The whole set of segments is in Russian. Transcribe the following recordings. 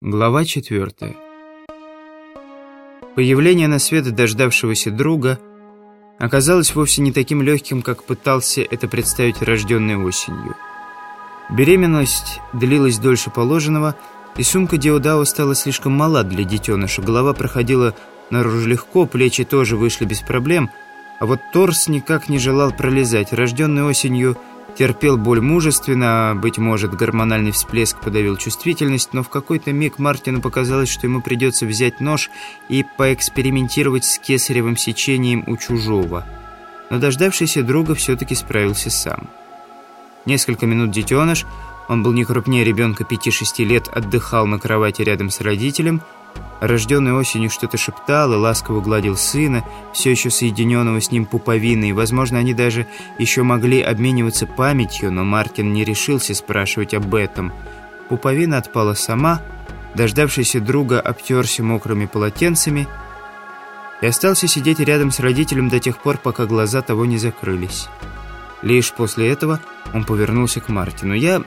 Глава четвертая. Появление на свет дождавшегося друга оказалось вовсе не таким легким, как пытался это представить рожденной осенью. Беременность длилась дольше положенного, и сумка Диодао стала слишком мала для детеныша. Голова проходила наружу легко, плечи тоже вышли без проблем, а вот торс никак не желал пролезать. Рожденный осенью – терпел боль мужественно, быть может, гормональный всплеск подавил чувствительность, но в какой-то миг Мартину показалось, что ему придется взять нож и поэкспериментировать с кесаревым сечением у чужого. Но дождавшийся друга все-таки справился сам. Несколько минут детеныш, он был не крупнее ребенка 5-6 лет, отдыхал на кровати рядом с родителем – Рожденный осенью что-то шептал и ласково гладил сына, все еще соединенного с ним пуповиной. Возможно, они даже еще могли обмениваться памятью, но Мартин не решился спрашивать об этом. Пуповина отпала сама, дождавшийся друга обтерся мокрыми полотенцами и остался сидеть рядом с родителем до тех пор, пока глаза того не закрылись. Лишь после этого он повернулся к Мартину. «Я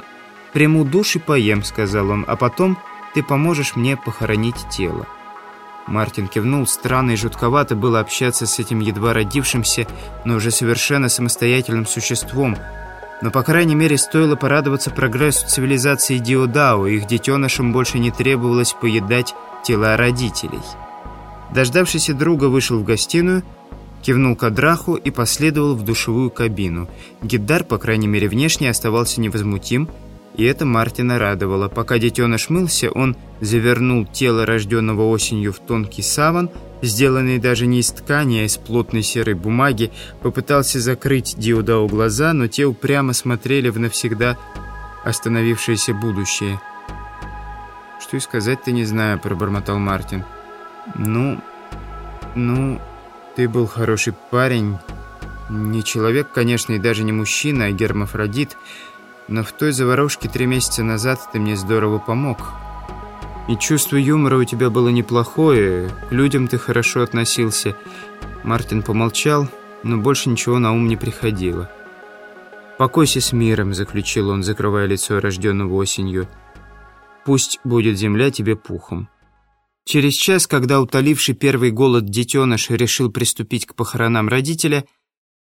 приму душ и поем», — сказал он, — «а потом...» ты поможешь мне похоронить тело». Мартин кивнул. Странно и жутковато было общаться с этим едва родившимся, но уже совершенно самостоятельным существом. Но, по крайней мере, стоило порадоваться прогрессу цивилизации Диодао. Их детенышам больше не требовалось поедать тела родителей. Дождавшийся друга вышел в гостиную, кивнул Кадраху и последовал в душевую кабину. Гиддар, по крайней мере, внешне оставался невозмутим, и это Мартина радовало. Пока детеныш мылся, он завернул тело рожденного осенью в тонкий саван, сделанный даже не из ткани, а из плотной серой бумаги, попытался закрыть Диудау глаза, но те упрямо смотрели в навсегда остановившееся будущее. «Что и сказать-то не знаю», — пробормотал Мартин. «Ну, ну, ты был хороший парень. Не человек, конечно, и даже не мужчина, а гермафродит». Но в той заварушке три месяца назад ты мне здорово помог. И чувство юмора у тебя было неплохое, к людям ты хорошо относился. Мартин помолчал, но больше ничего на ум не приходило. «Покойся с миром», — заключил он, закрывая лицо рожденного осенью. «Пусть будет земля тебе пухом». Через час, когда утоливший первый голод детеныш решил приступить к похоронам родителя,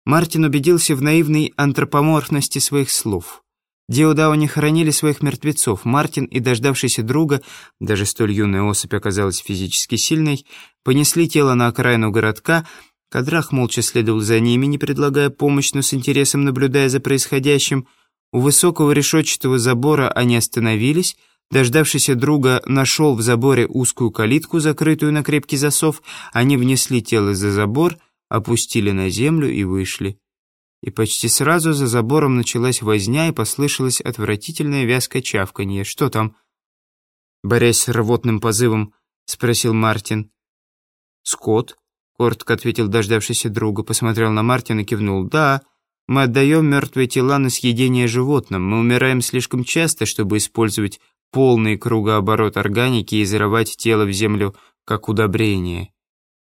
Мартин убедился в наивной антропоморфности своих слов. Диодао не хоронили своих мертвецов. Мартин и дождавшийся друга, даже столь юная особь оказалась физически сильной, понесли тело на окраину городка. Кадрах молча следовал за ними, не предлагая помощь, но с интересом наблюдая за происходящим. У высокого решетчатого забора они остановились. Дождавшийся друга нашел в заборе узкую калитку, закрытую на крепкий засов. Они внесли тело за забор, опустили на землю и вышли и почти сразу за забором началась возня и послышалось отвратительное вязкое чавканье. «Что там?» Борясь с рвотным позывом, спросил Мартин. «Скот», — коротко ответил дождавшийся друга, посмотрел на Мартина и кивнул. «Да, мы отдаем мертвые тела на съедение животным. Мы умираем слишком часто, чтобы использовать полный кругооборот органики и зарывать тело в землю как удобрение.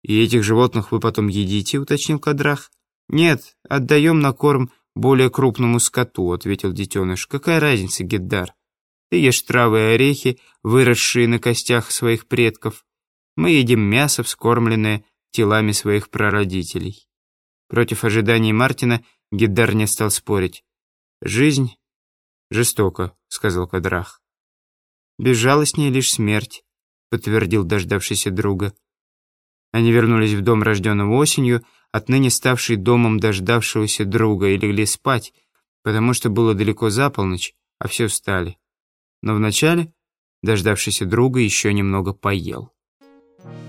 И этих животных вы потом едите», — уточнил Кадрах. «Нет, отдаем на корм более крупному скоту», — ответил детеныш. «Какая разница, Геддар? Ты ешь травы и орехи, выросшие на костях своих предков. Мы едим мясо, вскормленное телами своих прародителей». Против ожиданий Мартина Геддар не стал спорить. «Жизнь жестока», — сказал Кадрах. «Безжалостнее лишь смерть», — подтвердил дождавшийся друга. Они вернулись в дом, рожденного осенью, отныне ставший домом дождавшегося друга, и легли спать, потому что было далеко за полночь, а все встали. Но вначале дождавшийся друга еще немного поел.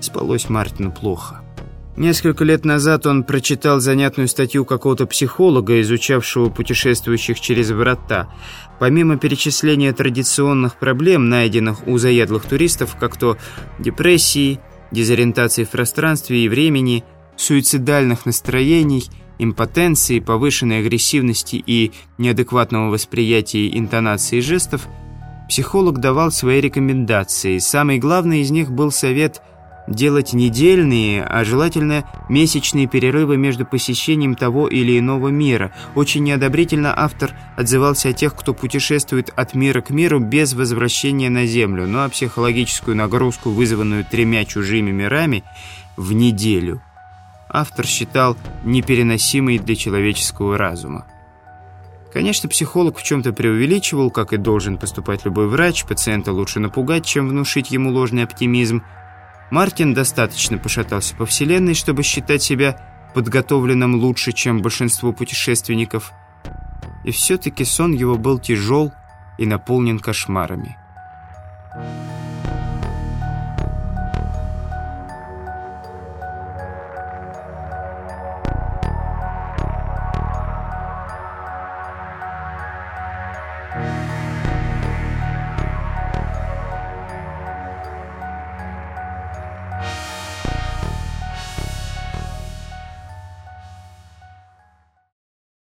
Спалось Мартину плохо. Несколько лет назад он прочитал занятную статью какого-то психолога, изучавшего путешествующих через врата. Помимо перечисления традиционных проблем, найденных у заядлых туристов, как то депрессии, дезориентации в пространстве и времени, суицидальных настроений, импотенции, повышенной агрессивности и неадекватного восприятия интонации жестов, психолог давал свои рекомендации. Самый главный из них был совет делать недельные, а желательно месячные перерывы между посещением того или иного мира. Очень неодобрительно автор отзывался о тех, кто путешествует от мира к миру без возвращения на Землю, ну а психологическую нагрузку, вызванную тремя чужими мирами, в неделю. Автор считал непереносимой для человеческого разума. Конечно, психолог в чем-то преувеличивал, как и должен поступать любой врач, пациента лучше напугать, чем внушить ему ложный оптимизм. Мартин достаточно пошатался по вселенной, чтобы считать себя подготовленным лучше, чем большинство путешественников. И все-таки сон его был тяжел и наполнен кошмарами. Bye.